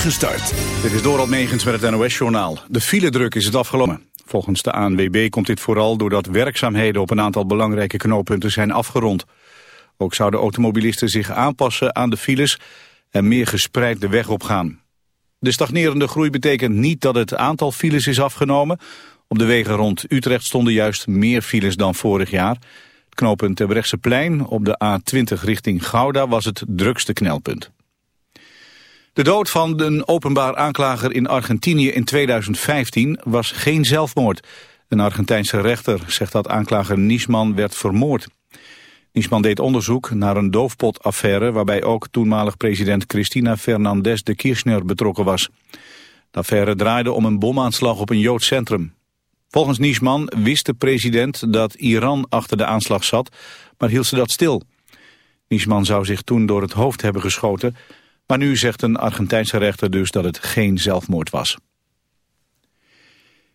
spoedige start. Dit is Dorald Megens met het NOS-journaal. De file-druk is het afgelopen. Volgens de ANWB komt dit vooral doordat werkzaamheden op een aantal belangrijke knooppunten zijn afgerond. Ook zouden automobilisten zich aanpassen aan de files en meer gespreid de weg opgaan. De stagnerende groei betekent niet dat het aantal files is afgenomen. Op de wegen rond Utrecht stonden juist meer files dan vorig jaar. Het knooppunt plein op de A20 richting Gouda was het drukste knelpunt. De dood van een openbaar aanklager in Argentinië in 2015 was geen zelfmoord. Een Argentijnse rechter zegt dat aanklager Niesman werd vermoord. Niesman deed onderzoek naar een doofpotaffaire... waarbij ook toenmalig president Cristina Fernandez de Kirchner betrokken was. De affaire draaide om een bomaanslag op een Joods centrum. Volgens Niesman wist de president dat Iran achter de aanslag zat... maar hield ze dat stil. Niesman zou zich toen door het hoofd hebben geschoten... maar nu zegt een Argentijnse rechter dus dat het geen zelfmoord was.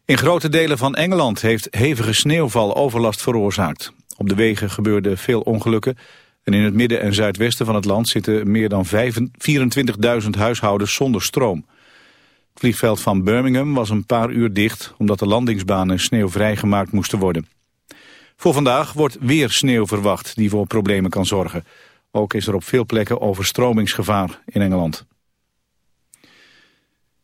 In grote delen van Engeland heeft hevige sneeuwval overlast veroorzaakt. Op de wegen gebeurden veel ongelukken. En in het midden en zuidwesten van het land zitten meer dan 24.000 huishoudens zonder stroom. Het vliegveld van Birmingham was een paar uur dicht... omdat de landingsbanen sneeuwvrij gemaakt moesten worden. Voor vandaag wordt weer sneeuw verwacht die voor problemen kan zorgen. Ook is er op veel plekken overstromingsgevaar in Engeland.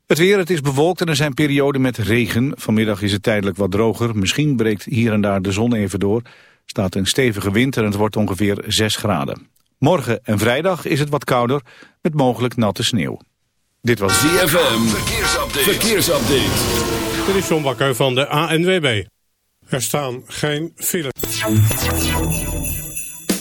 Het weer, het is bewolkt en er zijn perioden met regen. Vanmiddag is het tijdelijk wat droger. Misschien breekt hier en daar de zon even door staat een stevige wind en het wordt ongeveer 6 graden. Morgen en vrijdag is het wat kouder, met mogelijk natte sneeuw. Dit was ZFM, verkeersupdate. verkeersupdate. Dit is John Bakker van de ANWB. Er staan geen files.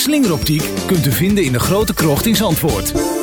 Slingeroptiek kunt u vinden in de grote krocht in Zandvoort.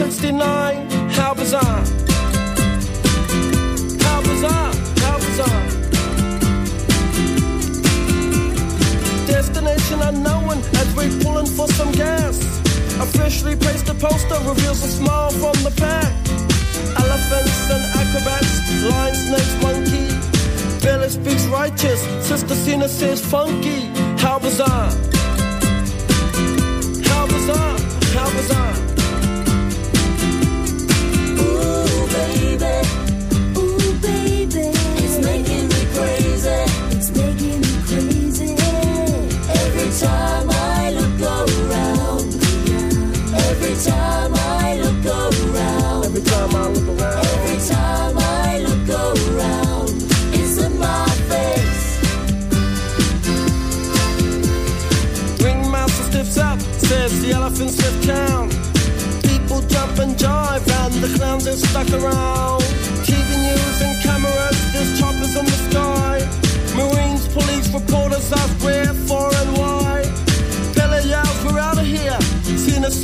A Chevy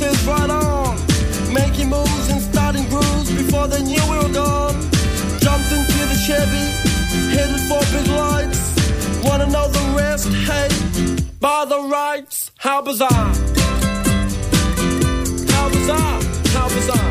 is right on. Making moves and starting grooves before the new we were gone. Jumped into the Chevy, headed for big lights. Wanna know the rest? Hey, by the rights, how bizarre! How bizarre! How bizarre!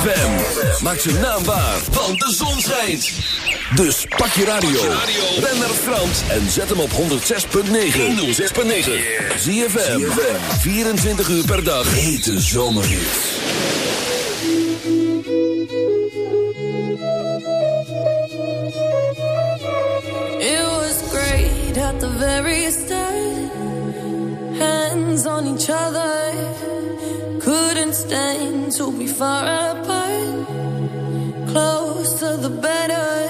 ZFM. Maak ze naambaar, want de zon schijnt. Dus pak je radio. Ben naar Frans en zet hem op 106.9. 106.9. ZFM. 24 uur per dag. Hete zomerhits. It was great at the very start. Hands on each other. To will be far apart, close to the better.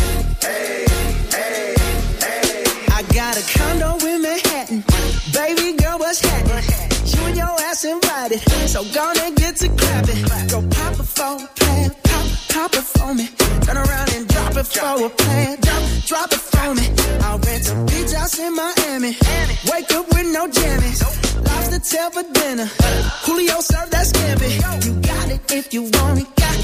Baby girl, what's happening? You and your ass invited. So gonna get to clapping. Go pop it for a plan. Pop, pop it for me. Turn around and drop it for a plan. Drop, drop it for me. I'll rent a beach house in Miami. Wake up with no jammies. Lobster tail for dinner. Julio serve that scampi. You got it if you want it. Got,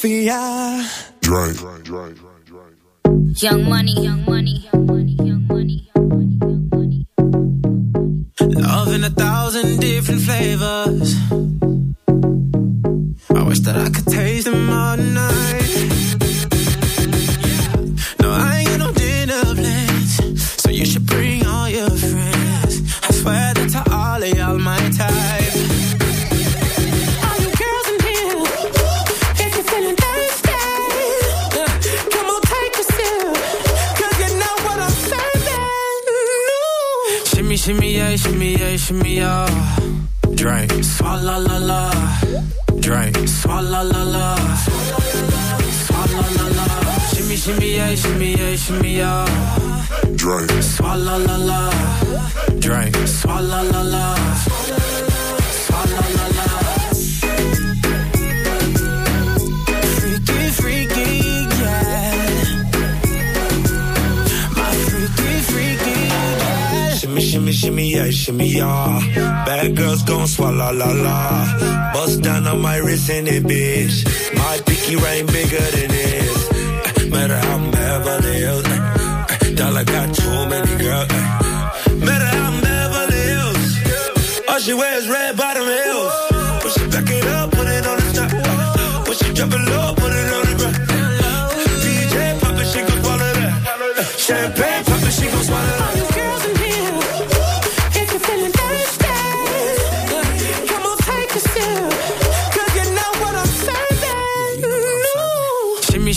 Philadelphia. Drink. Young money, young money, Shimmy, yeah, shimmy, yeah. Bad girls gon' swallow la la. Bust down on my wrist in it, bitch. My pinky ring bigger than this. Eh, Matter how I'm Beverly Hills. eh, eh, Dollar got too many girls. Matter how I'm Beverly Hills. All she wears red bottom heels. When she back it up, put it on the top. When she drop it low, put it on the ground. DJ pop it, she gon' swallow that. Champagne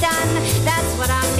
done. That's what I'm.